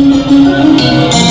Música